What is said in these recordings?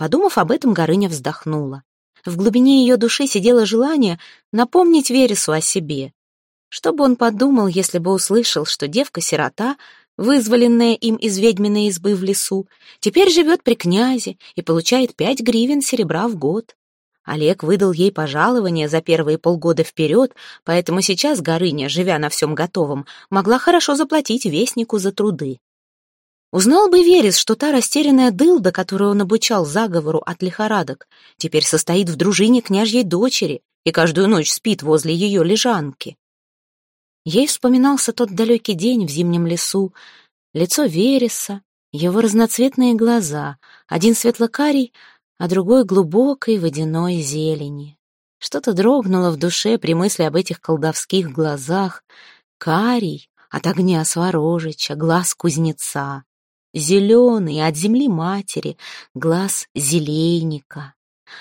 Подумав об этом, Горыня вздохнула. В глубине ее души сидело желание напомнить Вересу о себе. Что бы он подумал, если бы услышал, что девка-сирота, вызволенная им из ведьминой избы в лесу, теперь живет при князе и получает пять гривен серебра в год. Олег выдал ей пожалование за первые полгода вперед, поэтому сейчас Горыня, живя на всем готовом, могла хорошо заплатить вестнику за труды. Узнал бы Верес, что та растерянная дылда, которую он обучал заговору от лихорадок, теперь состоит в дружине княжьей дочери и каждую ночь спит возле ее лежанки. Ей вспоминался тот далекий день в зимнем лесу, лицо Вереса, его разноцветные глаза, один светлокарий, а другой глубокой водяной зелени. Что-то дрогнуло в душе при мысли об этих колдовских глазах. Карий от огня Сворожича, глаз кузнеца. Зеленый от земли матери, глаз зелейника.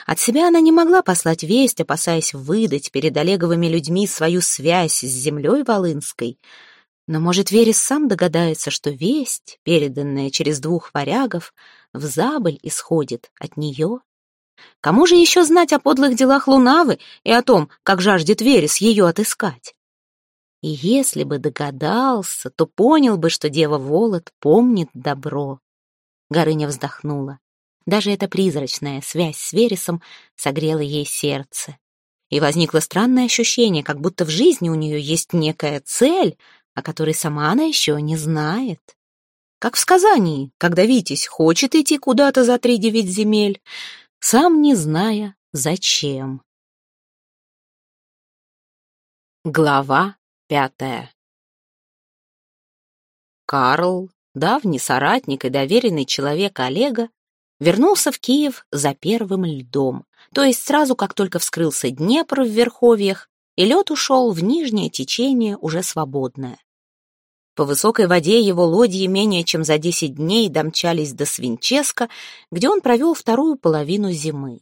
От себя она не могла послать весть, опасаясь выдать перед Олеговыми людьми свою связь с землей Волынской. Но, может, Верес сам догадается, что весть, переданная через двух варягов, в забыль исходит от нее. Кому же еще знать о подлых делах Лунавы и о том, как жаждет Верес ее отыскать? И если бы догадался, то понял бы, что дева Волод помнит добро. Горыня вздохнула. Даже эта призрачная связь с Вересом согрела ей сердце. И возникло странное ощущение, как будто в жизни у нее есть некая цель, о которой сама она еще не знает. Как в сказании, когда Витязь хочет идти куда-то за три девять земель, сам не зная, зачем. Глава пятая Карл, давний соратник и доверенный человек Олега, вернулся в Киев за первым льдом, то есть сразу, как только вскрылся Днепр в Верховьях, и лед ушел в нижнее течение, уже свободное. По высокой воде его лодьи менее чем за десять дней домчались до Свинческа, где он провел вторую половину зимы.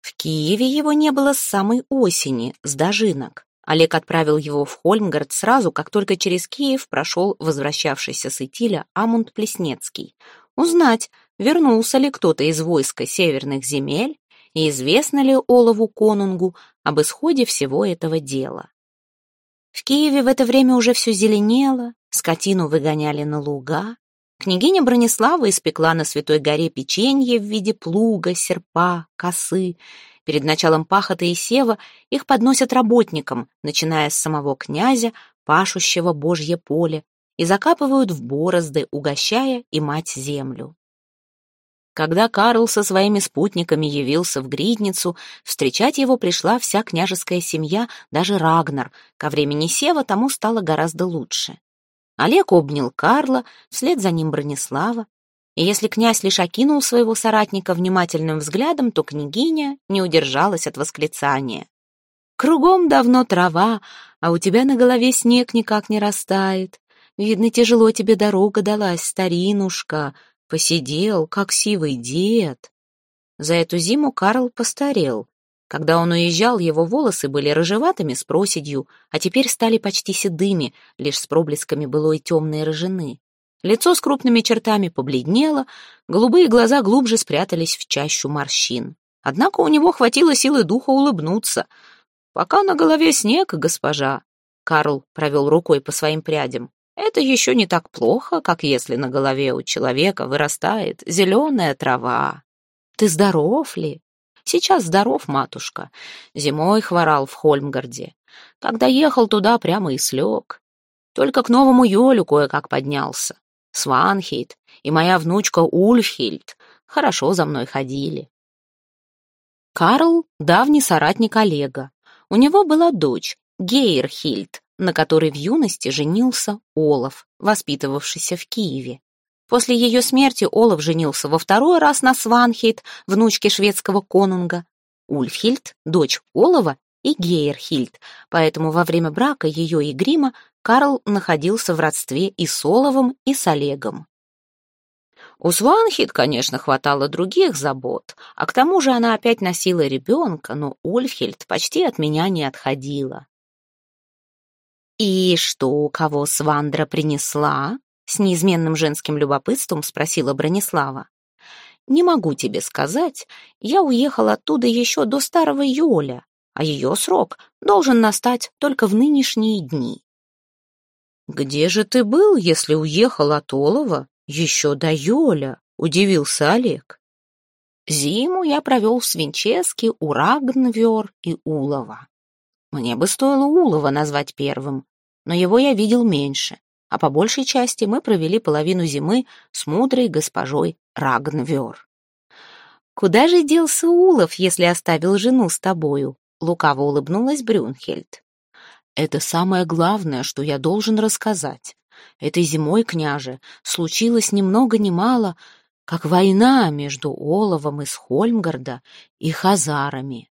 В Киеве его не было с самой осени, с дожинок. Олег отправил его в Хольмгард сразу, как только через Киев прошел возвращавшийся с Итиля Амунд Плеснецкий. Узнать, вернулся ли кто-то из войска северных земель и известно ли Олову Конунгу об исходе всего этого дела. В Киеве в это время уже все зеленело, скотину выгоняли на луга. Княгиня Бронислава испекла на Святой горе печенье в виде плуга, серпа, косы. Перед началом пахоты и сева их подносят работникам, начиная с самого князя, пашущего Божье поле, и закапывают в борозды, угощая и мать землю. Когда Карл со своими спутниками явился в Гридницу, встречать его пришла вся княжеская семья, даже Рагнар. Ко времени Сева тому стало гораздо лучше. Олег обнял Карла, вслед за ним Бронислава. И если князь лишь окинул своего соратника внимательным взглядом, то княгиня не удержалась от восклицания. «Кругом давно трава, а у тебя на голове снег никак не растает. Видно, тяжело тебе дорога далась, старинушка. Посидел, как сивый дед. За эту зиму Карл постарел. Когда он уезжал, его волосы были рыжеватыми с проседью, а теперь стали почти седыми, лишь с проблесками былой темной рыжины. Лицо с крупными чертами побледнело, голубые глаза глубже спрятались в чащу морщин. Однако у него хватило силы духа улыбнуться. «Пока на голове снег, госпожа», — Карл провел рукой по своим прядям. Это еще не так плохо, как если на голове у человека вырастает зеленая трава. Ты здоров ли? Сейчас здоров, матушка. Зимой хворал в Хольмгарде. Когда ехал туда, прямо и слег. Только к новому Йолю кое-как поднялся. Сванхейт и моя внучка Ульфхильд хорошо за мной ходили. Карл — давний соратник Олега. У него была дочь, Гейрхильд, на которой в юности женился Олаф, воспитывавшийся в Киеве. После ее смерти Олаф женился во второй раз на Сванхейт, внучке шведского конунга, Ульфхильд, дочь Олова, и Гейерхильд, поэтому во время брака ее и Грима Карл находился в родстве и с Оловом, и с Олегом. У Сванхит, конечно, хватало других забот, а к тому же она опять носила ребенка, но Ульфхильд почти от меня не отходила. «И что, кого Свандра принесла?» — с неизменным женским любопытством спросила Бронислава. не могу тебе сказать. Я уехал оттуда еще до старого Йоля, а ее срок должен настать только в нынешние дни. «Где же ты был, если уехал от Олова еще до Йоля?» — удивился Олег. Зиму я провел в Свинческе у Рагнвер и Улова. Мне бы стоило Улова назвать первым, но его я видел меньше, а по большей части мы провели половину зимы с мудрой госпожой Рагнвер. «Куда же делся Улов, если оставил жену с тобою?» — лукаво улыбнулась Брюнхельд. «Это самое главное, что я должен рассказать. Этой зимой, княже, случилось ни много ни мало, как война между Оловом из Хольмгарда и Хазарами.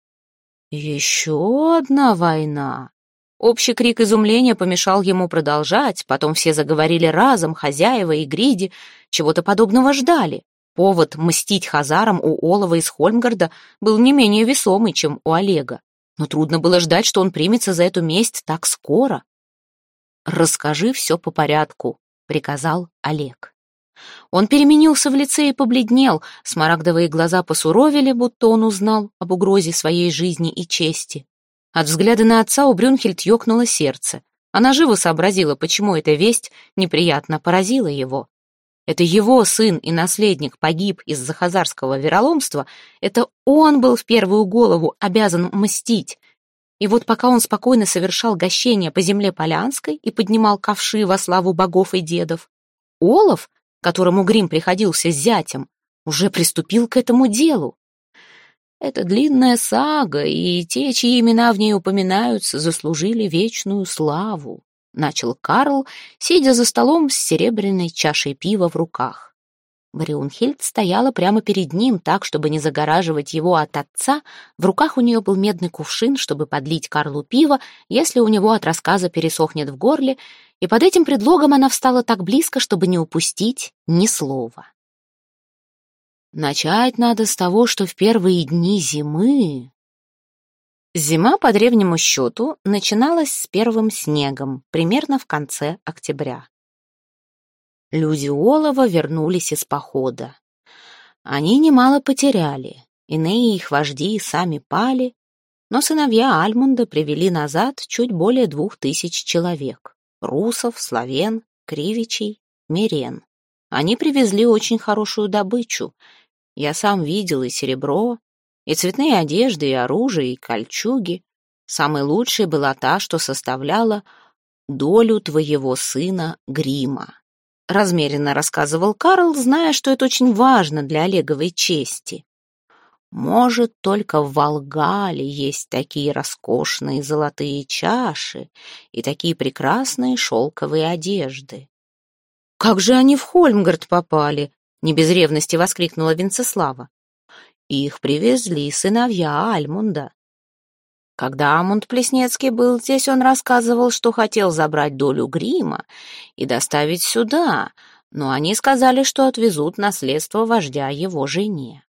Еще одна война. Общий крик изумления помешал ему продолжать, потом все заговорили разом, хозяева и Гриди чего-то подобного ждали. Повод мстить хазарам у Олова из Хольмгарда был не менее весомый, чем у Олега. Но трудно было ждать, что он примется за эту месть так скоро. «Расскажи все по порядку», — приказал Олег. Он переменился в лице и побледнел, смарагдовые глаза посуровили, будто он узнал об угрозе своей жизни и чести. От взгляда на отца у Брюнхельд ёкнуло сердце. Она живо сообразила, почему эта весть неприятно поразила его. Это его сын и наследник погиб из-за хазарского вероломства, это он был в первую голову обязан мстить. И вот пока он спокойно совершал гощение по земле Полянской и поднимал ковши во славу богов и дедов, Олов которому Грим приходился зятем, уже приступил к этому делу. Это длинная сага, и те, чьи имена в ней упоминаются, заслужили вечную славу, начал Карл, сидя за столом с серебряной чашей пива в руках. Бриунхельд стояла прямо перед ним, так, чтобы не загораживать его от отца. В руках у нее был медный кувшин, чтобы подлить Карлу пиво, если у него от рассказа пересохнет в горле, и под этим предлогом она встала так близко, чтобы не упустить ни слова. Начать надо с того, что в первые дни зимы... Зима, по древнему счету, начиналась с первым снегом, примерно в конце октября. Люди Олова вернулись из похода. Они немало потеряли, иные их вожди сами пали, но сыновья Альмунда привели назад чуть более двух тысяч человек русов, славен, кривичей, мирен. Они привезли очень хорошую добычу. Я сам видел и серебро, и цветные одежды, и оружие, и кольчуги. Самой лучшей была та, что составляла долю твоего сына Грима. Размеренно рассказывал Карл, зная, что это очень важно для Олеговой чести. Может, только в Волгале есть такие роскошные золотые чаши и такие прекрасные шелковые одежды. «Как же они в Хольмгард попали?» — не без ревности воскликнула Венцеслава. «Их привезли сыновья Альмунда. Когда Амунд Плеснецкий был здесь, он рассказывал, что хотел забрать долю грима и доставить сюда, но они сказали, что отвезут наследство вождя его жене.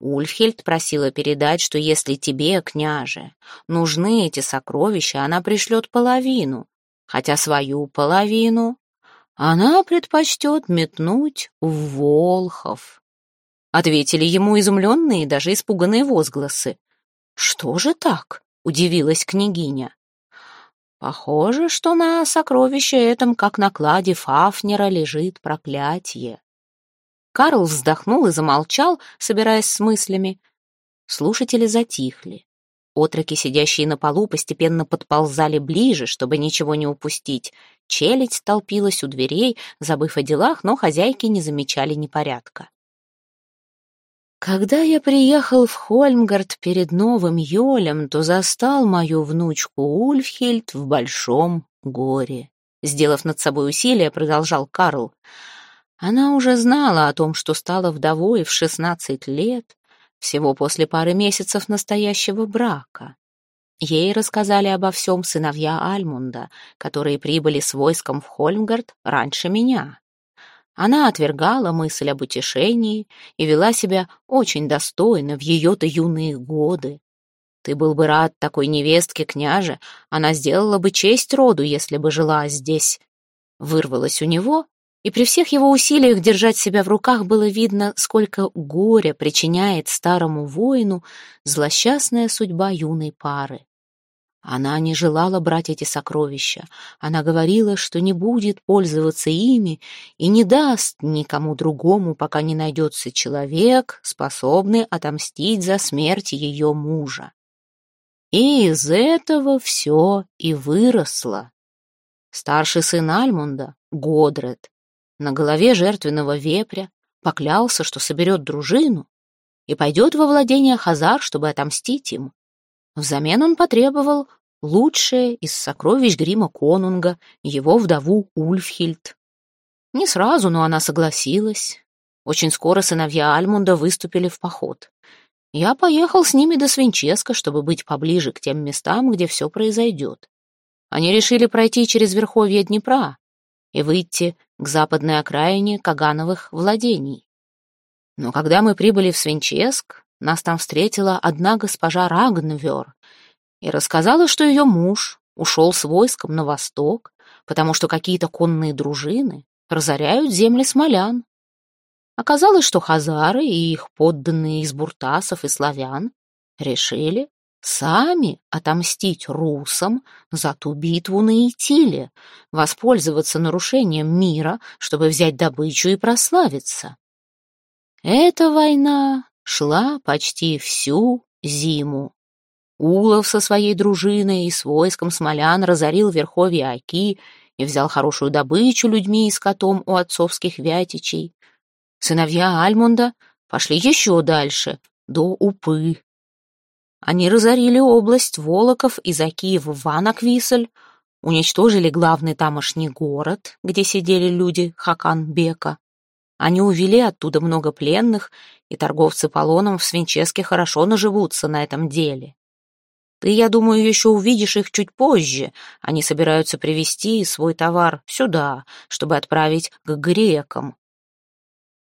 Ульфхельд просила передать, что если тебе, княже, нужны эти сокровища, она пришлет половину, хотя свою половину она предпочтет метнуть в Волхов. Ответили ему изумленные, даже испуганные возгласы. Что же так? Удивилась княгиня. Похоже, что на сокровище этом, как на кладе Фафнера, лежит проклятие. Карл вздохнул и замолчал, собираясь с мыслями. Слушатели затихли. Отроки, сидящие на полу, постепенно подползали ближе, чтобы ничего не упустить. Челядь толпилась у дверей, забыв о делах, но хозяйки не замечали непорядка. Когда я приехал в Хольмгард перед новым Йолем, то застал мою внучку Ульфхельд в большом горе. Сделав над собой усилие, продолжал Карл. Она уже знала о том, что стала вдовой в шестнадцать лет, всего после пары месяцев настоящего брака. Ей рассказали обо всем сыновья Альмунда, которые прибыли с войском в Хольмгард раньше меня. Она отвергала мысль об утешении и вела себя очень достойно в ее-то юные годы. Ты был бы рад такой невестке, княже, она сделала бы честь роду, если бы жила здесь. Вырвалась у него, И при всех его усилиях держать себя в руках было видно, сколько горя причиняет старому воину злосчастная судьба юной пары. Она не желала брать эти сокровища. Она говорила, что не будет пользоваться ими и не даст никому другому, пока не найдется человек, способный отомстить за смерть ее мужа. И из этого все и выросло. Старший сын Альмунда, Годред, на голове жертвенного вепря поклялся, что соберет дружину и пойдет во владение Хазар, чтобы отомстить им. Взамен он потребовал лучшее из сокровищ грима конунга, его вдову Ульфхильд. Не сразу, но она согласилась. Очень скоро сыновья Альмунда выступили в поход. Я поехал с ними до Свинческа, чтобы быть поближе к тем местам, где все произойдет. Они решили пройти через верховье Днепра и выйти к западной окраине Кагановых владений. Но когда мы прибыли в Свинческ, нас там встретила одна госпожа Рагнвер и рассказала, что ее муж ушел с войском на восток, потому что какие-то конные дружины разоряют земли смолян. Оказалось, что хазары и их подданные из буртасов и славян решили сами отомстить русам за ту битву на Итиле, воспользоваться нарушением мира, чтобы взять добычу и прославиться. Эта война шла почти всю зиму. Улов со своей дружиной и с войском смолян разорил верховья Оки и взял хорошую добычу людьми и скотом у отцовских вятичей. Сыновья Альмунда пошли еще дальше, до Упы. Они разорили область Волоков и за Киев Ванаквисль, уничтожили главный тамошний город, где сидели люди Хакан-бека. Они увели оттуда много пленных, и торговцы полоном в Свинческе хорошо наживутся на этом деле. Ты, я думаю, еще увидишь их чуть позже. Они собираются привезти свой товар сюда, чтобы отправить к грекам.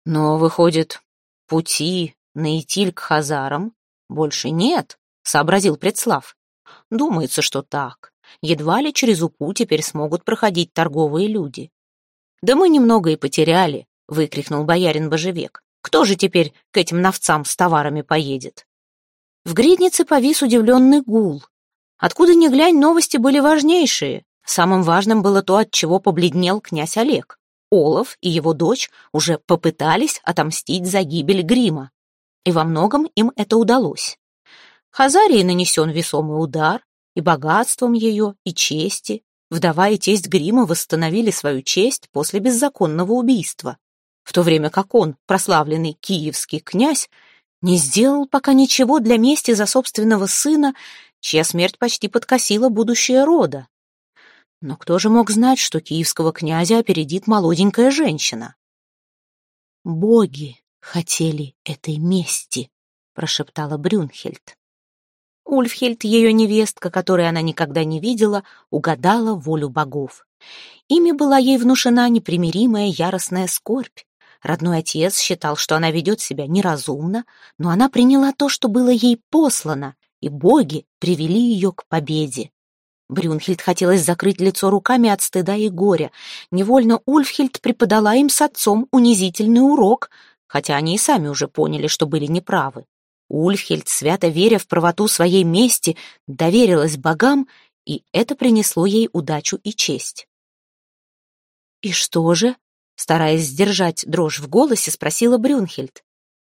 Но, выходит, пути на Итиль к Хазарам больше нет, сообразил Предслав. Думается, что так. Едва ли через Упу теперь смогут проходить торговые люди. Да мы немного и потеряли, выкрикнул боярин Божевек. Кто же теперь к этим новцам с товарами поедет? В гриднице повис удивленный гул. Откуда ни глянь, новости были важнейшие. Самым важным было то, от чего побледнел князь Олег. Олаф и его дочь уже попытались отомстить за гибель Грима, и во многом им это удалось. Хазарии нанесен весомый удар, и богатством ее, и чести. Вдова и тесть Грима восстановили свою честь после беззаконного убийства, в то время как он, прославленный киевский князь, не сделал пока ничего для мести за собственного сына, чья смерть почти подкосила будущее рода. Но кто же мог знать, что киевского князя опередит молоденькая женщина? «Боги хотели этой мести», — прошептала Брюнхельд. Ульфхельд, ее невестка, которой она никогда не видела, угадала волю богов. Ими была ей внушена непримиримая яростная скорбь. Родной отец считал, что она ведет себя неразумно, но она приняла то, что было ей послано, и боги привели ее к победе. Брюнхельд хотелось закрыть лицо руками от стыда и горя. Невольно Ульфхельд преподала им с отцом унизительный урок, хотя они и сами уже поняли, что были неправы. Ульфхельд, свято веря в правоту своей мести, доверилась богам, и это принесло ей удачу и честь. «И что же?» — стараясь сдержать дрожь в голосе, спросила Брюнхельд.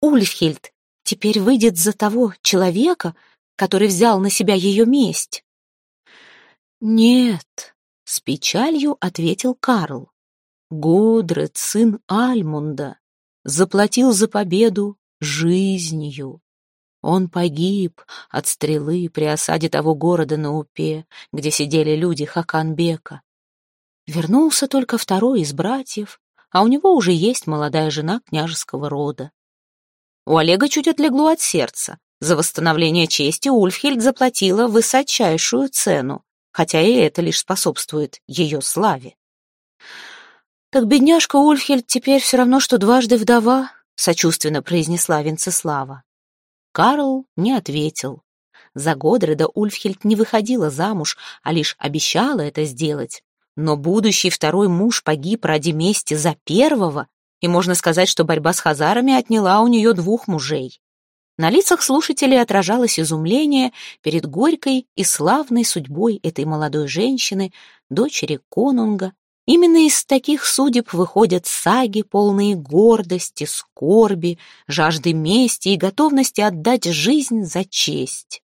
«Ульфхельд теперь выйдет за того человека, который взял на себя ее месть?» «Нет», — с печалью ответил Карл. «Годред, сын Альмунда, заплатил за победу жизнью. Он погиб от стрелы при осаде того города на Упе, где сидели люди Хаканбека. Вернулся только второй из братьев, а у него уже есть молодая жена княжеского рода. У Олега чуть отлегло от сердца. За восстановление чести Ульфхельд заплатила высочайшую цену хотя и это лишь способствует ее славе. «Так бедняжка Ульфхельд теперь все равно, что дважды вдова», — сочувственно произнесла Венцеслава. Карл не ответил. За Годреда Ульфхельд не выходила замуж, а лишь обещала это сделать. Но будущий второй муж погиб ради мести за первого, и можно сказать, что борьба с хазарами отняла у нее двух мужей. На лицах слушателей отражалось изумление перед горькой и славной судьбой этой молодой женщины, дочери конунга. Именно из таких судеб выходят саги, полные гордости, скорби, жажды мести и готовности отдать жизнь за честь.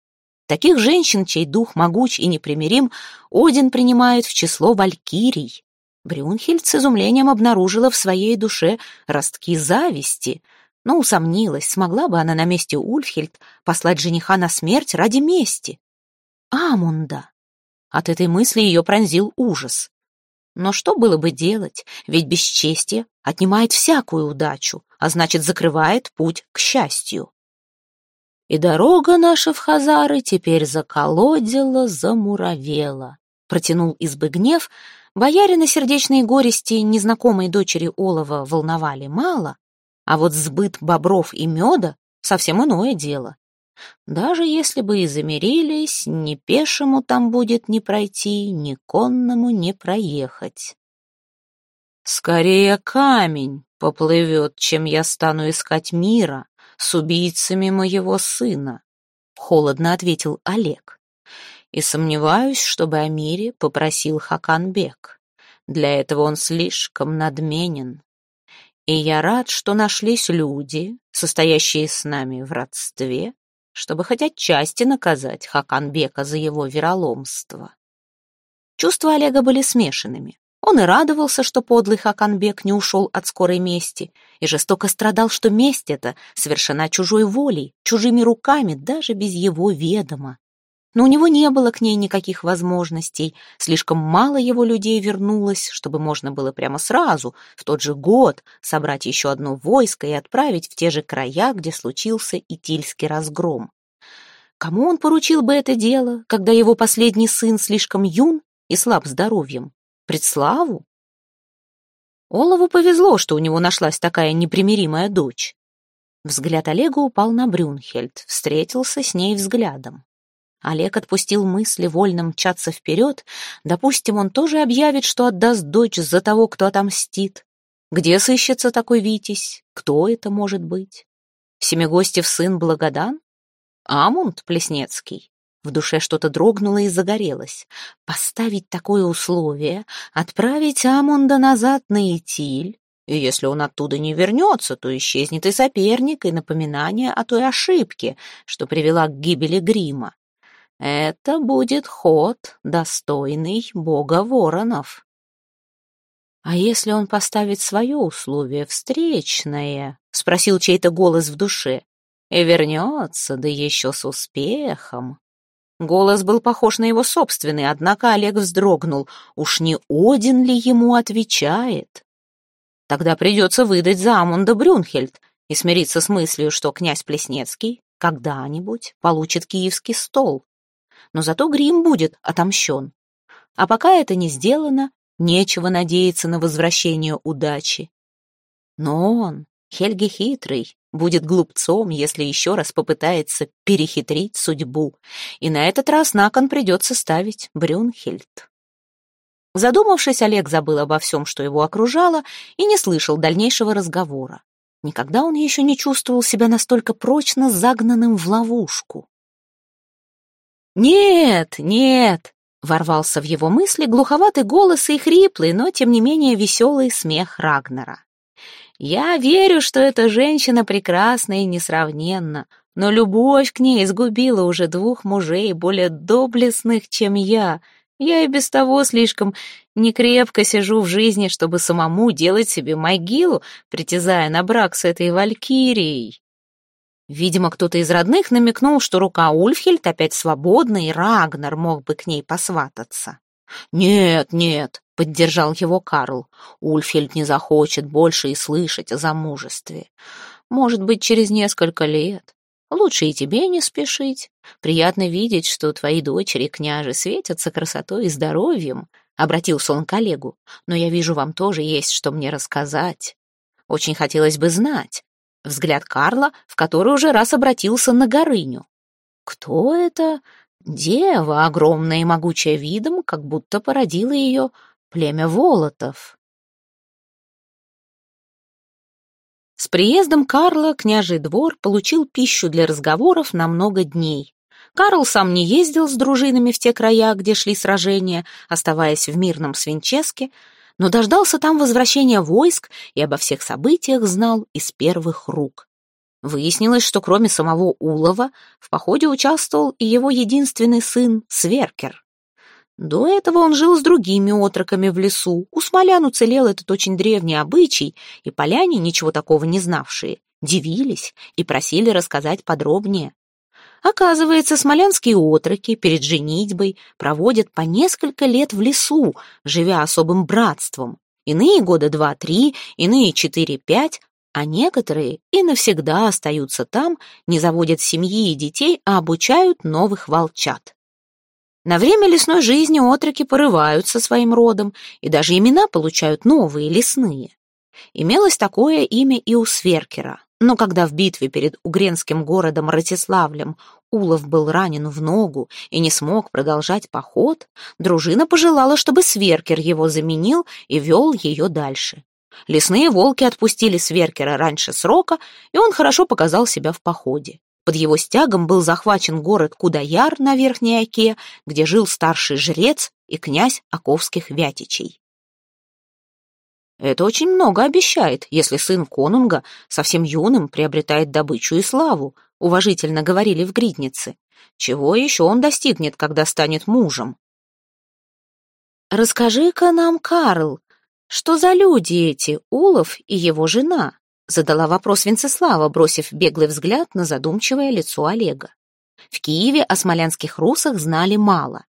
Таких женщин, чей дух могуч и непримирим, Один принимает в число валькирий. Брюнхельд с изумлением обнаружила в своей душе ростки зависти — но усомнилась, смогла бы она на месте Ульфхельд послать жениха на смерть ради мести. Амунда! От этой мысли ее пронзил ужас. Но что было бы делать, ведь бесчестие отнимает всякую удачу, а значит, закрывает путь к счастью. И дорога наша в Хазары теперь заколодила, замуровела. Протянул избы гнев, боярина сердечные горести незнакомой дочери Олова волновали мало, а вот сбыт бобров и меда — совсем иное дело. Даже если бы и замирились, ни пешему там будет не пройти, ни конному не проехать. Скорее камень поплывет, чем я стану искать мира с убийцами моего сына, — холодно ответил Олег. И сомневаюсь, чтобы о мире попросил Хаканбек. Для этого он слишком надменен. И я рад, что нашлись люди, состоящие с нами в родстве, чтобы хоть отчасти наказать Хаканбека за его вероломство. Чувства Олега были смешанными. Он и радовался, что подлый Хаканбек не ушел от скорой мести, и жестоко страдал, что месть эта совершена чужой волей, чужими руками, даже без его ведома но у него не было к ней никаких возможностей. Слишком мало его людей вернулось, чтобы можно было прямо сразу, в тот же год, собрать еще одно войско и отправить в те же края, где случился Итильский разгром. Кому он поручил бы это дело, когда его последний сын слишком юн и слаб здоровьем? Предславу? Олову повезло, что у него нашлась такая непримиримая дочь. Взгляд Олега упал на Брюнхельд, встретился с ней взглядом. Олег отпустил мысли вольно мчаться вперед. Допустим, он тоже объявит, что отдаст дочь за того, кто отомстит. Где сыщется такой Витязь? Кто это может быть? Семигостев сын Благодан? Амунд Плеснецкий? В душе что-то дрогнуло и загорелось. Поставить такое условие, отправить Амунда назад на Итиль, и если он оттуда не вернется, то исчезнет и соперник, и напоминание о той ошибке, что привела к гибели Грима. Это будет ход, достойный бога воронов. «А если он поставит свое условие встречное?» — спросил чей-то голос в душе. «И вернется, да еще с успехом». Голос был похож на его собственный, однако Олег вздрогнул. Уж не Один ли ему отвечает? Тогда придется выдать за Амунда Брюнхельд и смириться с мыслью, что князь Плеснецкий когда-нибудь получит киевский стол но зато Грим будет отомщен. А пока это не сделано, нечего надеяться на возвращение удачи. Но он, Хельги хитрый, будет глупцом, если еще раз попытается перехитрить судьбу, и на этот раз на кон придется ставить Брюнхельд. Задумавшись, Олег забыл обо всем, что его окружало, и не слышал дальнейшего разговора. Никогда он еще не чувствовал себя настолько прочно загнанным в ловушку. «Нет, нет!» — ворвался в его мысли глуховатый голос и хриплый, но, тем не менее, веселый смех Рагнера. «Я верю, что эта женщина прекрасна и несравненна, но любовь к ней изгубила уже двух мужей, более доблестных, чем я. Я и без того слишком некрепко сижу в жизни, чтобы самому делать себе могилу, притязая на брак с этой валькирией». Видимо, кто-то из родных намекнул, что рука Ульфхельд опять свободна, и Рагнар мог бы к ней посвататься. «Нет, нет», — поддержал его Карл, — «Ульфхельд не захочет больше и слышать о замужестве. Может быть, через несколько лет. Лучше и тебе не спешить. Приятно видеть, что твои дочери, княжи, светятся красотой и здоровьем», — обратился он к коллегу. «Но я вижу, вам тоже есть что мне рассказать. Очень хотелось бы знать, Взгляд Карла, в который уже раз обратился на Горыню. Кто это? Дева, огромная и могучая видом, как будто породила ее племя Волотов. С приездом Карла княжий двор получил пищу для разговоров на много дней. Карл сам не ездил с дружинами в те края, где шли сражения, оставаясь в мирном Свинческе, но дождался там возвращения войск и обо всех событиях знал из первых рук. Выяснилось, что кроме самого Улова в походе участвовал и его единственный сын Сверкер. До этого он жил с другими отроками в лесу. У смолян уцелел этот очень древний обычай, и поляне, ничего такого не знавшие, дивились и просили рассказать подробнее. Оказывается, смолянские отроки перед женитьбой проводят по несколько лет в лесу, живя особым братством. Иные года два-три, иные четыре-пять, а некоторые и навсегда остаются там, не заводят семьи и детей, а обучают новых волчат. На время лесной жизни отроки порываются своим родом и даже имена получают новые, лесные. Имелось такое имя и у Сверкера, но когда в битве перед угренским городом Ратиславлем Улов был ранен в ногу и не смог продолжать поход, дружина пожелала, чтобы Сверкер его заменил и вел ее дальше. Лесные волки отпустили Сверкера раньше срока, и он хорошо показал себя в походе. Под его стягом был захвачен город Кудаяр на Верхней Оке, где жил старший жрец и князь Оковских Вятичей. Это очень много обещает, если сын конунга совсем юным приобретает добычу и славу, уважительно говорили в гриднице. Чего еще он достигнет, когда станет мужем? «Расскажи-ка нам, Карл, что за люди эти, Улов и его жена?» Задала вопрос Венцеслава, бросив беглый взгляд на задумчивое лицо Олега. В Киеве о смолянских русах знали мало.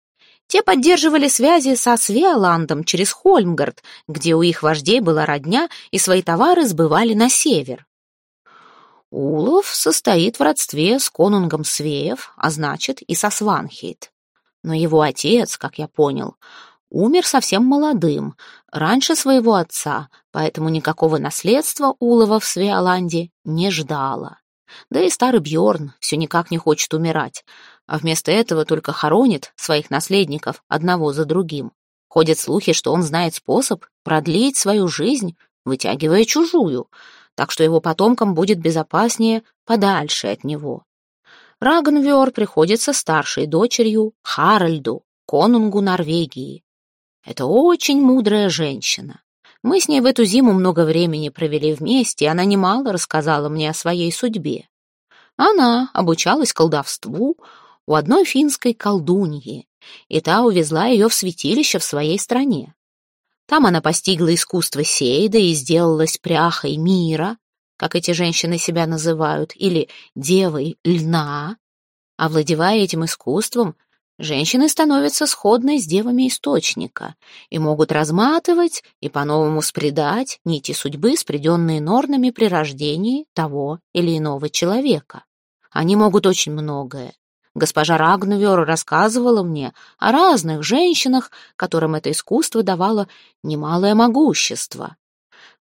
Те поддерживали связи со Свеоландом через Хольмгард, где у их вождей была родня, и свои товары сбывали на север. Улов состоит в родстве с конунгом Свеев, а значит и со Сванхейт. Но его отец, как я понял, умер совсем молодым, раньше своего отца, поэтому никакого наследства Улова в Свеоланде не ждала. Да и старый Бьорн все никак не хочет умирать, а вместо этого только хоронит своих наследников одного за другим. Ходят слухи, что он знает способ продлить свою жизнь, вытягивая чужую, так что его потомкам будет безопаснее подальше от него. Рагнвёр приходится старшей дочерью Харальду, конунгу Норвегии. Это очень мудрая женщина. Мы с ней в эту зиму много времени провели вместе, и она немало рассказала мне о своей судьбе. Она обучалась колдовству у одной финской колдуньи, и та увезла ее в святилище в своей стране. Там она постигла искусство Сейда и сделалась пряхой мира, как эти женщины себя называют, или девой льна. Овладевая этим искусством, Женщины становятся сходной с девами источника и могут разматывать и по-новому спредать нити судьбы, спреденные норнами при рождении того или иного человека. Они могут очень многое. Госпожа Рагнувер рассказывала мне о разных женщинах, которым это искусство давало немалое могущество.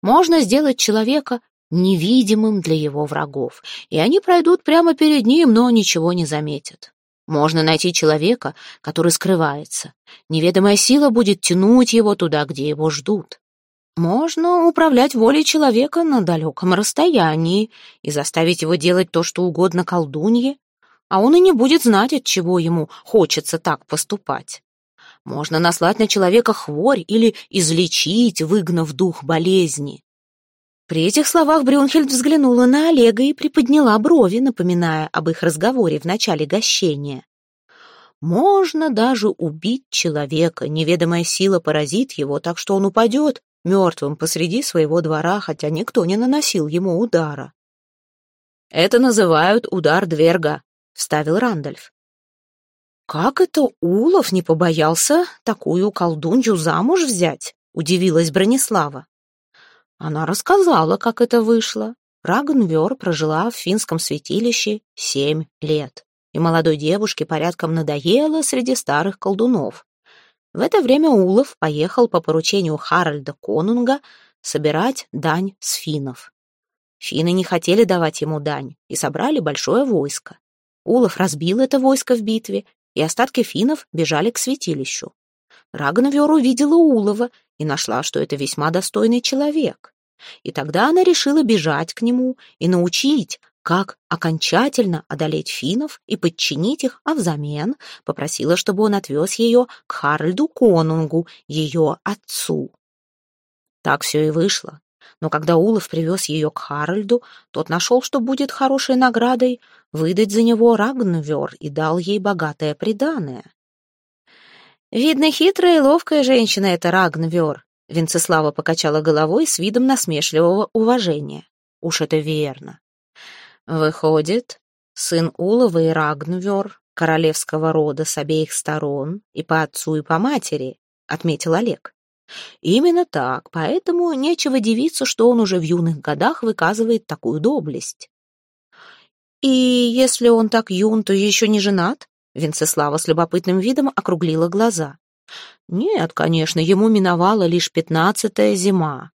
Можно сделать человека невидимым для его врагов, и они пройдут прямо перед ним, но ничего не заметят. Можно найти человека, который скрывается. Неведомая сила будет тянуть его туда, где его ждут. Можно управлять волей человека на далеком расстоянии и заставить его делать то, что угодно колдунье, а он и не будет знать, от чего ему хочется так поступать. Можно наслать на человека хворь или излечить, выгнав дух болезни. При этих словах Брюнхельд взглянула на Олега и приподняла брови, напоминая об их разговоре в начале гощения. Можно даже убить человека, неведомая сила поразит его, так что он упадет мертвым посреди своего двора, хотя никто не наносил ему удара. «Это называют удар Дверга», — вставил Рандольф. «Как это Улов не побоялся такую колдунью замуж взять?» — удивилась Бронислава. Она рассказала, как это вышло. Рагнвер прожила в финском святилище семь лет, и молодой девушке порядком надоело среди старых колдунов. В это время Улов поехал по поручению Харальда Конунга собирать дань с финнов. Финны не хотели давать ему дань и собрали большое войско. Улов разбил это войско в битве, и остатки финнов бежали к святилищу. Рагнвер увидела Улова и нашла, что это весьма достойный человек. И тогда она решила бежать к нему и научить, как окончательно одолеть финнов и подчинить их, а взамен попросила, чтобы он отвез ее к Харальду Конунгу, ее отцу. Так все и вышло. Но когда Улов привез ее к Харальду, тот нашел, что будет хорошей наградой выдать за него Рагнвер и дал ей богатое приданое. «Видно, хитрая и ловкая женщина эта Рагнвер», Венцеслава покачала головой с видом насмешливого уважения. «Уж это верно. Выходит, сын Улова и Рагнвер, королевского рода с обеих сторон, и по отцу, и по матери», — отметил Олег. Именно так, поэтому нечего дивиться, что он уже в юных годах выказывает такую доблесть. И если он так юн, то еще не женат? Венцеслава с любопытным видом округлила глаза. Нет, конечно, ему миновала лишь пятнадцатая зима.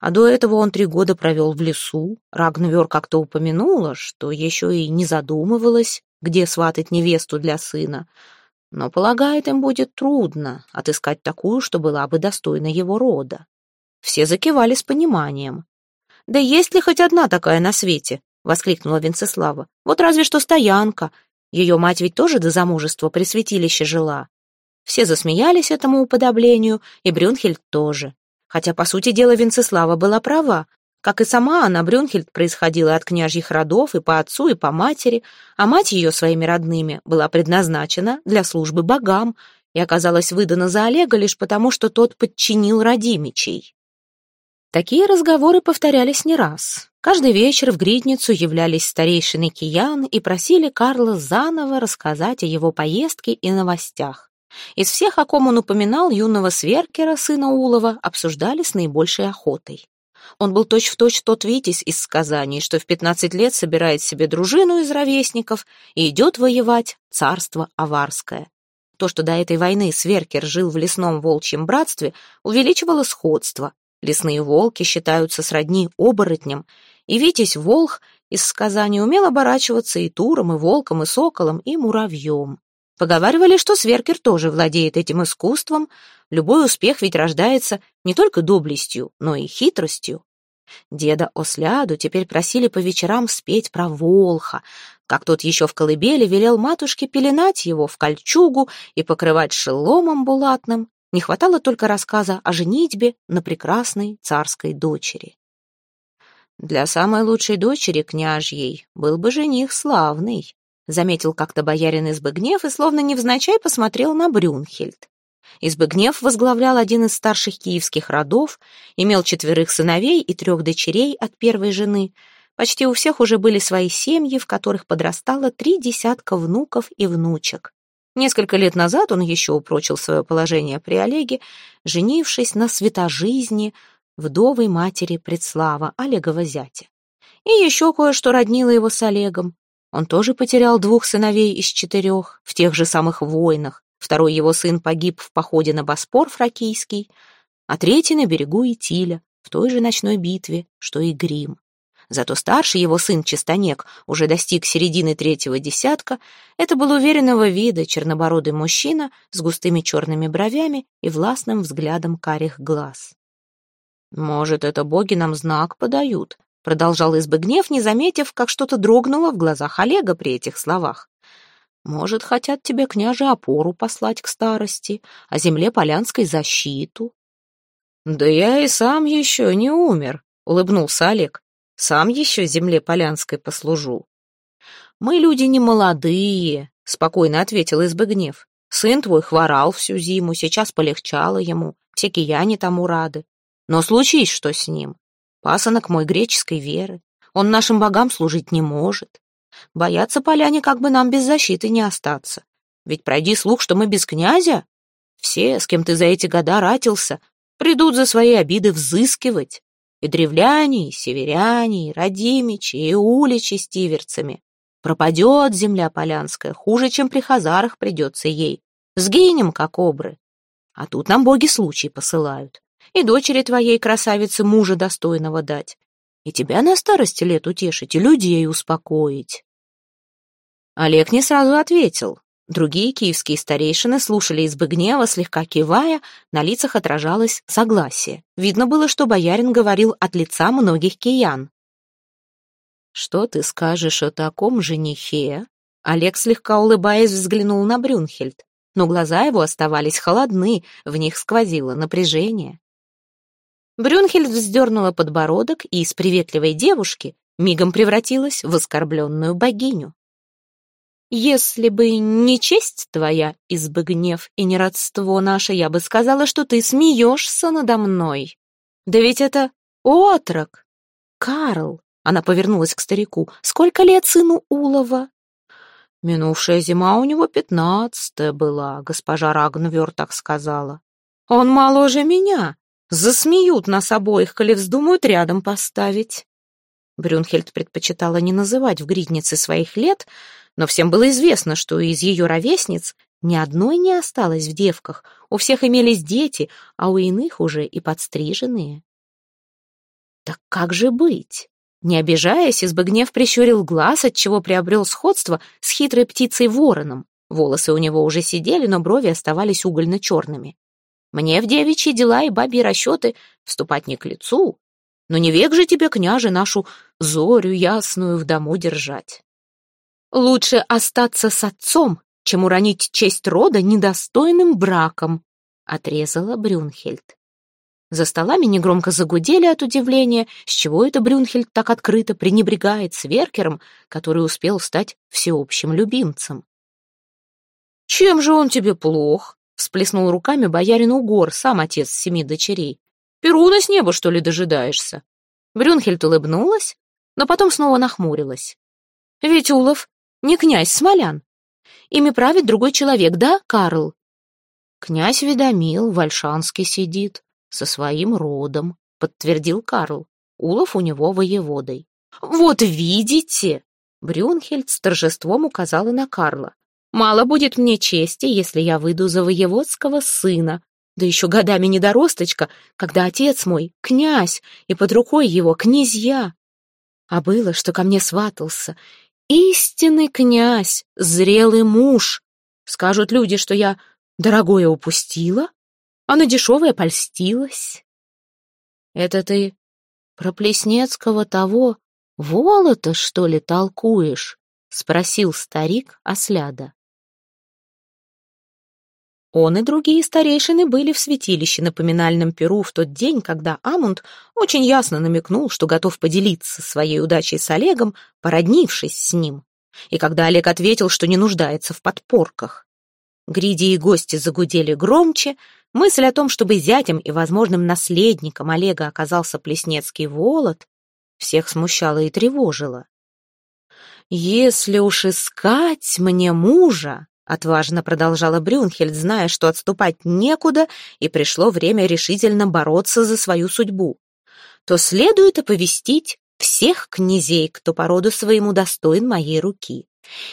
А до этого он три года провел в лесу. Рагнвер как-то упомянула, что еще и не задумывалась, где сватать невесту для сына. Но, полагает, им будет трудно отыскать такую, что была бы достойна его рода. Все закивали с пониманием. «Да есть ли хоть одна такая на свете?» — воскликнула Венцеслава. «Вот разве что стоянка. Ее мать ведь тоже до замужества при святилище жила». Все засмеялись этому уподоблению, и Брюнхельд тоже. Хотя, по сути дела, Венцеслава была права. Как и сама она, Брюнхельд происходила от княжьих родов и по отцу, и по матери, а мать ее своими родными была предназначена для службы богам и оказалась выдана за Олега лишь потому, что тот подчинил родимичей. Такие разговоры повторялись не раз. Каждый вечер в Гридницу являлись старейшины Киян и просили Карла заново рассказать о его поездке и новостях. Из всех, о ком он упоминал, юного Сверкера, сына Улова, обсуждали с наибольшей охотой. Он был точь-в-точь точь тот Витязь из сказаний, что в пятнадцать лет собирает себе дружину из ровесников и идет воевать царство Аварское. То, что до этой войны Сверкер жил в лесном волчьем братстве, увеличивало сходство. Лесные волки считаются сродни оборотням, и Витязь Волх из сказаний умел оборачиваться и туром, и волком, и соколом, и муравьем. Поговаривали, что Сверкер тоже владеет этим искусством. Любой успех ведь рождается не только доблестью, но и хитростью. Деда Осляду теперь просили по вечерам спеть про Волха, как тот еще в колыбели велел матушке пеленать его в кольчугу и покрывать шеломом булатным. Не хватало только рассказа о женитьбе на прекрасной царской дочери. Для самой лучшей дочери княжьей был бы жених славный, Заметил как-то боярин Избыгнев и словно невзначай посмотрел на Брюнхельд. Избыгнев возглавлял один из старших киевских родов, имел четверых сыновей и трех дочерей от первой жены. Почти у всех уже были свои семьи, в которых подрастало три десятка внуков и внучек. Несколько лет назад он еще упрочил свое положение при Олеге, женившись на святожизни вдовой матери Предслава, Олегова зятя. И еще кое-что роднило его с Олегом. Он тоже потерял двух сыновей из четырех в тех же самых войнах. Второй его сын погиб в походе на Боспор фракийский, а третий на берегу Итиля, в той же ночной битве, что и Грим. Зато старший его сын Чистонек уже достиг середины третьего десятка. Это был уверенного вида чернобородый мужчина с густыми черными бровями и властным взглядом карих глаз. «Может, это боги нам знак подают?» Продолжал Избыгнев, не заметив, как что-то дрогнуло в глазах Олега при этих словах. «Может, хотят тебе, княже, опору послать к старости, а земле Полянской защиту?» «Да я и сам еще не умер», — улыбнулся Олег. «Сам еще земле Полянской послужу». «Мы люди не молодые», — спокойно ответил Избыгнев. «Сын твой хворал всю зиму, сейчас полегчало ему, все кияне тому рады. Но случись что с ним, Пасынок мой греческой веры. Он нашим богам служить не может. Боятся поляне, как бы нам без защиты не остаться. Ведь пройди слух, что мы без князя. Все, с кем ты за эти года ратился, придут за свои обиды взыскивать. И древляне, и северяне, и родимичи, и уличи с тиверцами. Пропадет земля полянская, хуже, чем при хазарах придется ей. Сгинем, как обры. А тут нам боги случай посылают и дочери твоей красавице мужа достойного дать, и тебя на старости лет утешить, и людей успокоить. Олег не сразу ответил. Другие киевские старейшины слушали избы гнева, слегка кивая, на лицах отражалось согласие. Видно было, что боярин говорил от лица многих киян. «Что ты скажешь о таком женихе?» Олег, слегка улыбаясь, взглянул на Брюнхельд, но глаза его оставались холодны, в них сквозило напряжение. Брюнхельд вздернула подбородок и из приветливой девушки мигом превратилась в оскорбленную богиню. Если бы не честь твоя, избы гнев и не родство наше, я бы сказала, что ты смеешься надо мной. Да ведь это отрок. Карл, она повернулась к старику, сколько лет сыну Улова? Минувшая зима у него пятнадцатая была, госпожа Рагнвер так сказала. Он моложе меня. Засмеют нас обоих, коли вздумают рядом поставить. Брюнхельд предпочитала не называть в гриднице своих лет, но всем было известно, что из ее ровесниц ни одной не осталось в девках, у всех имелись дети, а у иных уже и подстриженные. Так как же быть? Не обижаясь, Избыгнев прищурил глаз, отчего приобрел сходство с хитрой птицей-вороном. Волосы у него уже сидели, но брови оставались угольно-черными. Мне в девичьи дела и бабьи расчеты вступать не к лицу, но не век же тебе, княже, нашу зорю ясную в дому держать. Лучше остаться с отцом, чем уронить честь рода недостойным браком, отрезала Брюнхельд. За столами негромко загудели от удивления, с чего это Брюнхельд так открыто пренебрегает Сверкером, который успел стать всеобщим любимцем. «Чем же он тебе плох?» — всплеснул руками боярин Угор, сам отец семи дочерей. «Перуна с неба, что ли, дожидаешься?» Брюнхельд улыбнулась, но потом снова нахмурилась. «Ведь Улов не князь Смолян. Ими правит другой человек, да, Карл? Князь Ведомил Вальшанский сидит, со своим родом, подтвердил Карл. Улов у него воеводой. Вот видите! Брюнхельд с торжеством указала на Карла. Мало будет мне чести, если я выйду за воеводского сына, да еще годами недоросточка, когда отец мой — князь, и под рукой его князья. А было, что ко мне сватался, Истинный князь, зрелый муж. Скажут люди, что я дорогое упустила, а на дешевое польстилась. Это ты про Плеснецкого того волота, что ли, толкуешь? Спросил старик осляда. Он и другие старейшины были в святилище на поминальном перу в тот день, когда Амунд очень ясно намекнул, что готов поделиться своей удачей с Олегом, породнившись с ним. И когда Олег ответил, что не нуждается в подпорках. Гриди и гости загудели громче, мысль о том, чтобы зятем и возможным наследником Олега оказался Плеснецкий Волод, всех смущала и тревожила. «Если уж искать мне мужа, Отважно продолжала Брюнхельд, зная, что отступать некуда, и пришло время решительно бороться за свою судьбу. То следует оповестить всех князей, кто по роду своему достоин моей руки.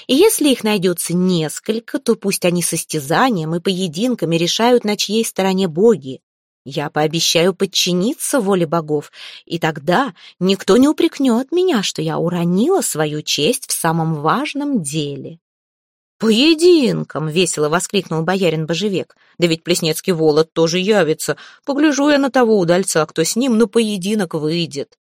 И если их найдется несколько, то пусть они состязанием и поединками решают, на чьей стороне боги. Я пообещаю подчиниться воле богов, и тогда никто не упрекнет меня, что я уронила свою честь в самом важном деле. «Поединком!» — весело воскликнул боярин Божевек. «Да ведь Плеснецкий Волод тоже явится. Погляжу я на того удальца, кто с ним на поединок выйдет».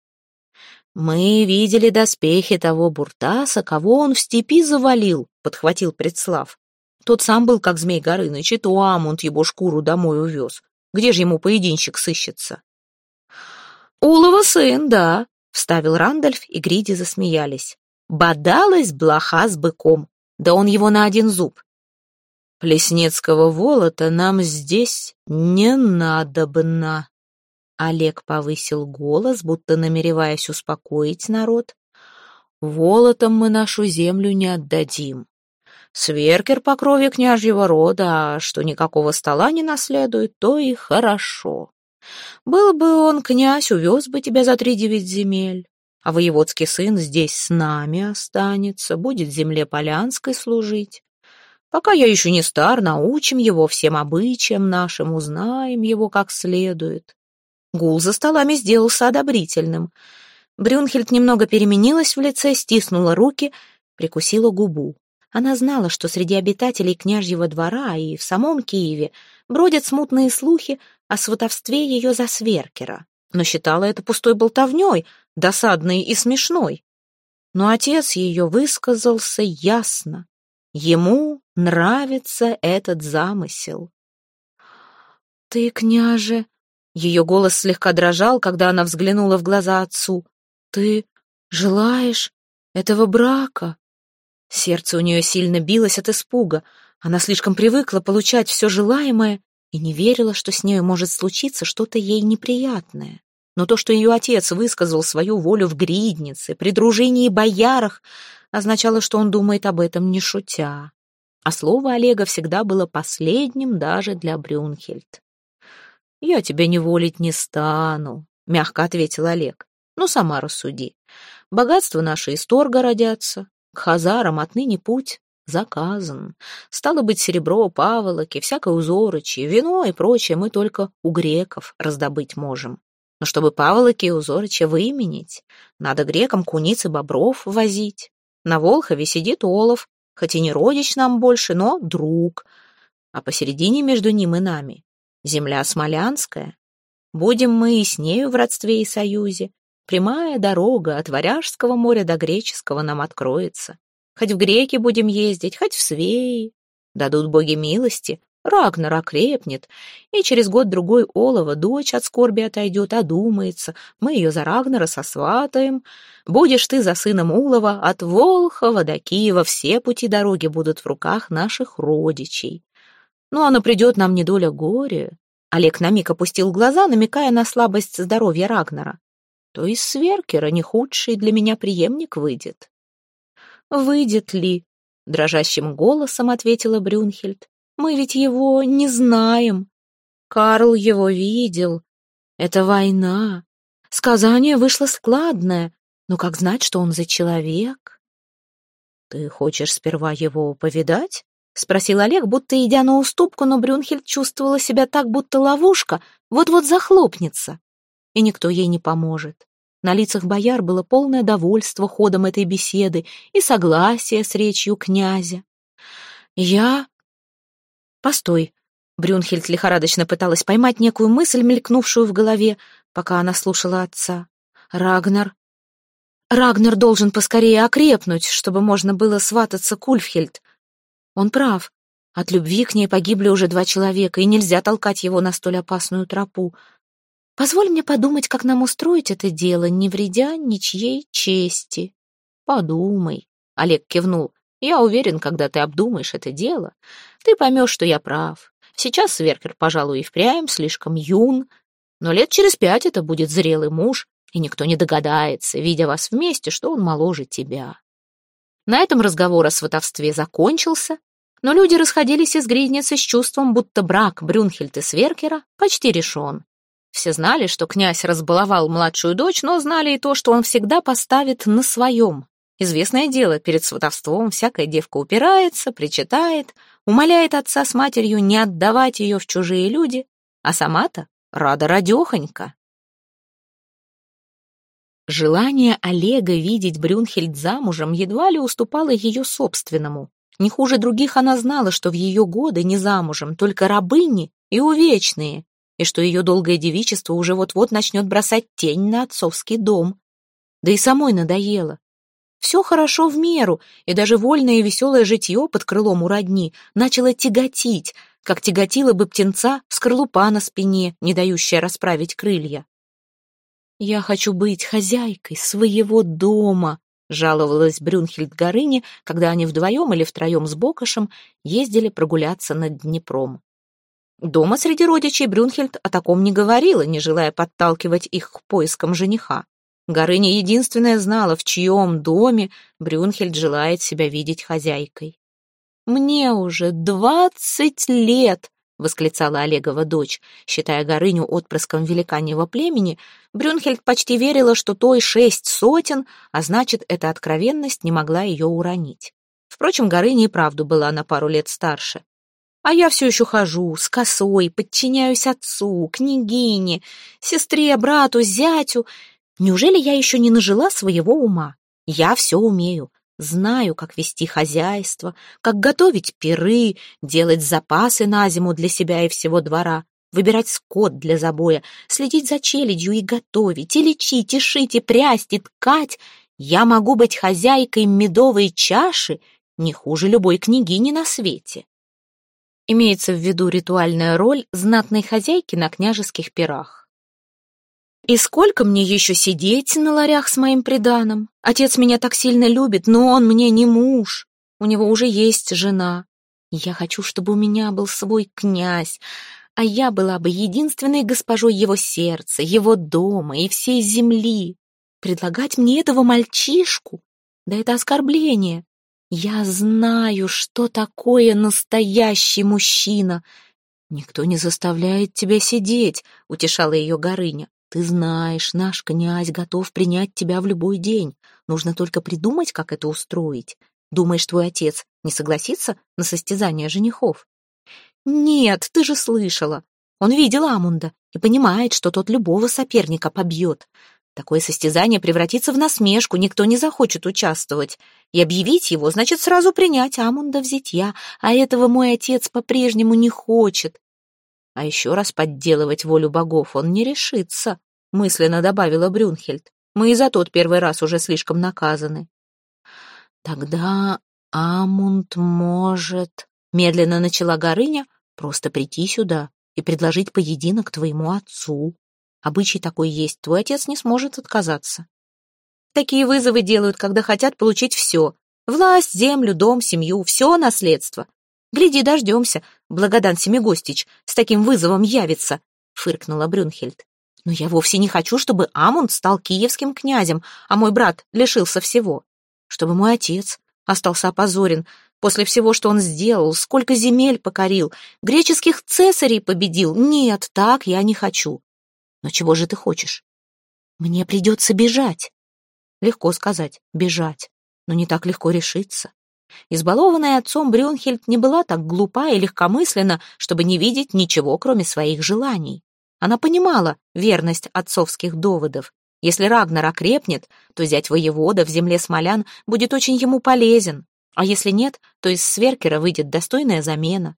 «Мы видели доспехи того Буртаса, кого он в степи завалил», — подхватил Предслав. Тот сам был, как Змей Горыныч, и то Амунд его шкуру домой увез. Где же ему поединщик сыщется? «Улова сын, да», — вставил Рандольф, и Гриди засмеялись. «Бодалась блоха с быком. Да он его на один зуб. Плеснецкого волота нам здесь не надобно. Олег повысил голос, будто намереваясь успокоить народ. Волотом мы нашу землю не отдадим. Сверкер по крови княжьего рода, а что никакого стола не наследует, то и хорошо. Был бы он князь, увез бы тебя за три девять земель а воеводский сын здесь с нами останется, будет земле Полянской служить. Пока я еще не стар, научим его всем обычаям нашим, узнаем его как следует. Гул за столами сделался одобрительным. Брюнхельд немного переменилась в лице, стиснула руки, прикусила губу. Она знала, что среди обитателей княжьего двора и в самом Киеве бродят смутные слухи о сватовстве ее за Сверкера, но считала это пустой болтовней, досадной и смешной. Но отец ее высказался ясно. Ему нравится этот замысел. «Ты, княже...» Ее голос слегка дрожал, когда она взглянула в глаза отцу. «Ты желаешь этого брака?» Сердце у нее сильно билось от испуга. Она слишком привыкла получать все желаемое и не верила, что с нею может случиться что-то ей неприятное. Но то, что ее отец высказал свою волю в гриднице, при дружине и боярах, означало, что он думает об этом не шутя. А слово Олега всегда было последним даже для Брюнхельд. «Я тебя не волить не стану», — мягко ответил Олег. «Ну, сама рассуди. Богатства наши из торга родятся. К хазарам отныне путь заказан. Стало быть, серебро, паволоки, всякое узорочи, вино и прочее мы только у греков раздобыть можем. Но чтобы паволоки и узорочи выменить, надо грекам куниц и бобров возить. На Волхове сидит Олов, хоть и не родич нам больше, но друг. А посередине между ним и нами Земля Смолянская. Будем мы и с нею в родстве и союзе. Прямая дорога от Варяжского моря до Греческого нам откроется. Хоть в греки будем ездить, хоть в Свеи. Дадут боги милости, Рагнар окрепнет, и через год-другой Олова дочь от скорби отойдет, одумается, мы ее за Рагнара сосватаем. Будешь ты за сыном Улова, от Волхова до Киева все пути дороги будут в руках наших родичей. Ну, она придет нам не доля горя. Олег на миг опустил глаза, намекая на слабость здоровья Рагнара. То из Сверкера не худший для меня преемник выйдет. «Выйдет ли?» — дрожащим голосом ответила Брюнхельд. «Мы ведь его не знаем. Карл его видел. Это война. Сказание вышло складное, но как знать, что он за человек?» «Ты хочешь сперва его повидать?» — спросил Олег, будто идя на уступку, но Брюнхельд чувствовала себя так, будто ловушка вот-вот захлопнется, и никто ей не поможет. На лицах бояр было полное довольство ходом этой беседы и согласие с речью князя. «Я...» «Постой!» Брюнхельд лихорадочно пыталась поймать некую мысль, мелькнувшую в голове, пока она слушала отца. «Рагнар...» «Рагнар должен поскорее окрепнуть, чтобы можно было свататься к Ульфхельд. Он прав. От любви к ней погибли уже два человека, и нельзя толкать его на столь опасную тропу. Позволь мне подумать, как нам устроить это дело, не вредя ничьей чести. Подумай, — Олег кивнул. Я уверен, когда ты обдумаешь это дело, ты поймешь, что я прав. Сейчас Сверкер, пожалуй, и впрямь слишком юн, но лет через пять это будет зрелый муж, и никто не догадается, видя вас вместе, что он моложе тебя. На этом разговор о сватовстве закончился, но люди расходились из гридницы с чувством, будто брак Брюнхельд и Сверкера почти решен. Все знали, что князь разбаловал младшую дочь, но знали и то, что он всегда поставит на своем. Известное дело, перед сватовством всякая девка упирается, причитает, умоляет отца с матерью не отдавать ее в чужие люди, а сама-то рада радехонька. Желание Олега видеть Брюнхельд замужем едва ли уступало ее собственному. Не хуже других она знала, что в ее годы не замужем, только рабыни и увечные, и что ее долгое девичество уже вот-вот начнет бросать тень на отцовский дом. Да и самой надоело. Все хорошо в меру, и даже вольное и веселое житье под крылом у родни начало тяготить, как тяготила бы птенца скорлупа на спине, не дающая расправить крылья. «Я хочу быть хозяйкой своего дома», — жаловалась Брюнхельд Горыне, когда они вдвоем или втроем с Бокошем ездили прогуляться над Днепром. Дома среди родичей Брюнхельд о таком не говорила, не желая подталкивать их к поискам жениха. Горыня единственная знала, в чьем доме Брюнхельд желает себя видеть хозяйкой. «Мне уже двадцать лет!» восклицала Олегова дочь. Считая Горыню отпрыском великаньего племени, Брюнхельд почти верила, что той шесть сотен, а значит, эта откровенность не могла ее уронить. Впрочем, Горыня и правду была на пару лет старше. А я все еще хожу, с косой, подчиняюсь отцу, княгине, сестре, брату, зятю. Неужели я еще не нажила своего ума? Я все умею. Знаю, как вести хозяйство, как готовить пиры, делать запасы на зиму для себя и всего двора, выбирать скот для забоя, следить за челядью и готовить, и лечить, и шить, и прясть, и ткать. Я могу быть хозяйкой медовой чаши не хуже любой княгини на свете. Имеется в виду ритуальная роль знатной хозяйки на княжеских пирах. И сколько мне еще сидеть на ларях с моим приданым? Отец меня так сильно любит, но он мне не муж. У него уже есть жена. Я хочу, чтобы у меня был свой князь, а я была бы единственной госпожой его сердца, его дома и всей земли. Предлагать мне этого мальчишку? Да это оскорбление. Я знаю, что такое настоящий мужчина. Никто не заставляет тебя сидеть, утешала ее Горыня. Ты знаешь, наш князь готов принять тебя в любой день. Нужно только придумать, как это устроить. Думаешь, твой отец не согласится на состязание женихов? Нет, ты же слышала. Он видел Амунда и понимает, что тот любого соперника побьет. Такое состязание превратится в насмешку, никто не захочет участвовать. И объявить его значит сразу принять Амунда в зятья, а этого мой отец по-прежнему не хочет. А еще раз подделывать волю богов он не решится, мысленно добавила Брюнхельд. Мы и за тот первый раз уже слишком наказаны. Тогда Амунд может, медленно начала Горыня, просто прийти сюда и предложить поединок твоему отцу. Обычай такой есть, твой отец не сможет отказаться. Такие вызовы делают, когда хотят получить все. Власть, землю, дом, семью, все наследство. Гляди, дождемся. Благодан Семигостич с таким вызовом явится, фыркнула Брюнхельд. Но я вовсе не хочу, чтобы Амунд стал киевским князем, а мой брат лишился всего. Чтобы мой отец остался опозорен после всего, что он сделал, сколько земель покорил, греческих цесарей победил. Нет, так я не хочу. Но чего же ты хочешь? Мне придется бежать. Легко сказать, бежать, но не так легко решиться. Избалованная отцом Брюнхельд не была так глупа и легкомысленна, чтобы не видеть ничего, кроме своих желаний. Она понимала верность отцовских доводов. Если Рагнар окрепнет, то зять воевода в земле смолян будет очень ему полезен. А если нет, то из Сверкера выйдет достойная замена.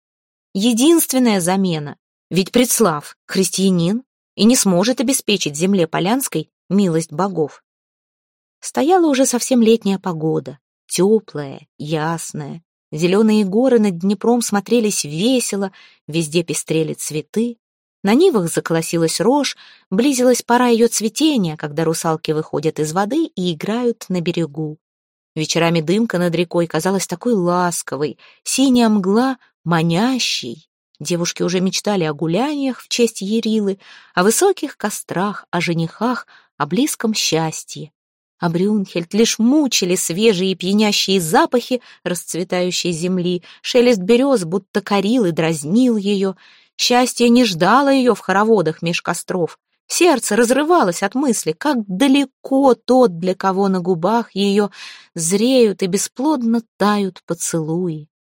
Единственная замена. Ведь Предслав — христианин и не сможет обеспечить земле Полянской милость богов. Стояла уже совсем летняя погода, теплая, ясная. Зеленые горы над Днепром смотрелись весело, везде пестрели цветы. На нивах заколосилась рожь, близилась пора ее цветения, когда русалки выходят из воды и играют на берегу. Вечерами дымка над рекой казалась такой ласковой, синяя мгла — манящей. Девушки уже мечтали о гуляниях в честь Ерилы, о высоких кострах, о женихах, о близком счастье. А Брюнхельд лишь мучили свежие и пьянящие запахи расцветающей земли, шелест берез будто корил и дразнил ее. Счастье не ждало ее в хороводах меж костров. Сердце разрывалось от мысли, как далеко тот, для кого на губах ее зреют и бесплодно тают поцелуи.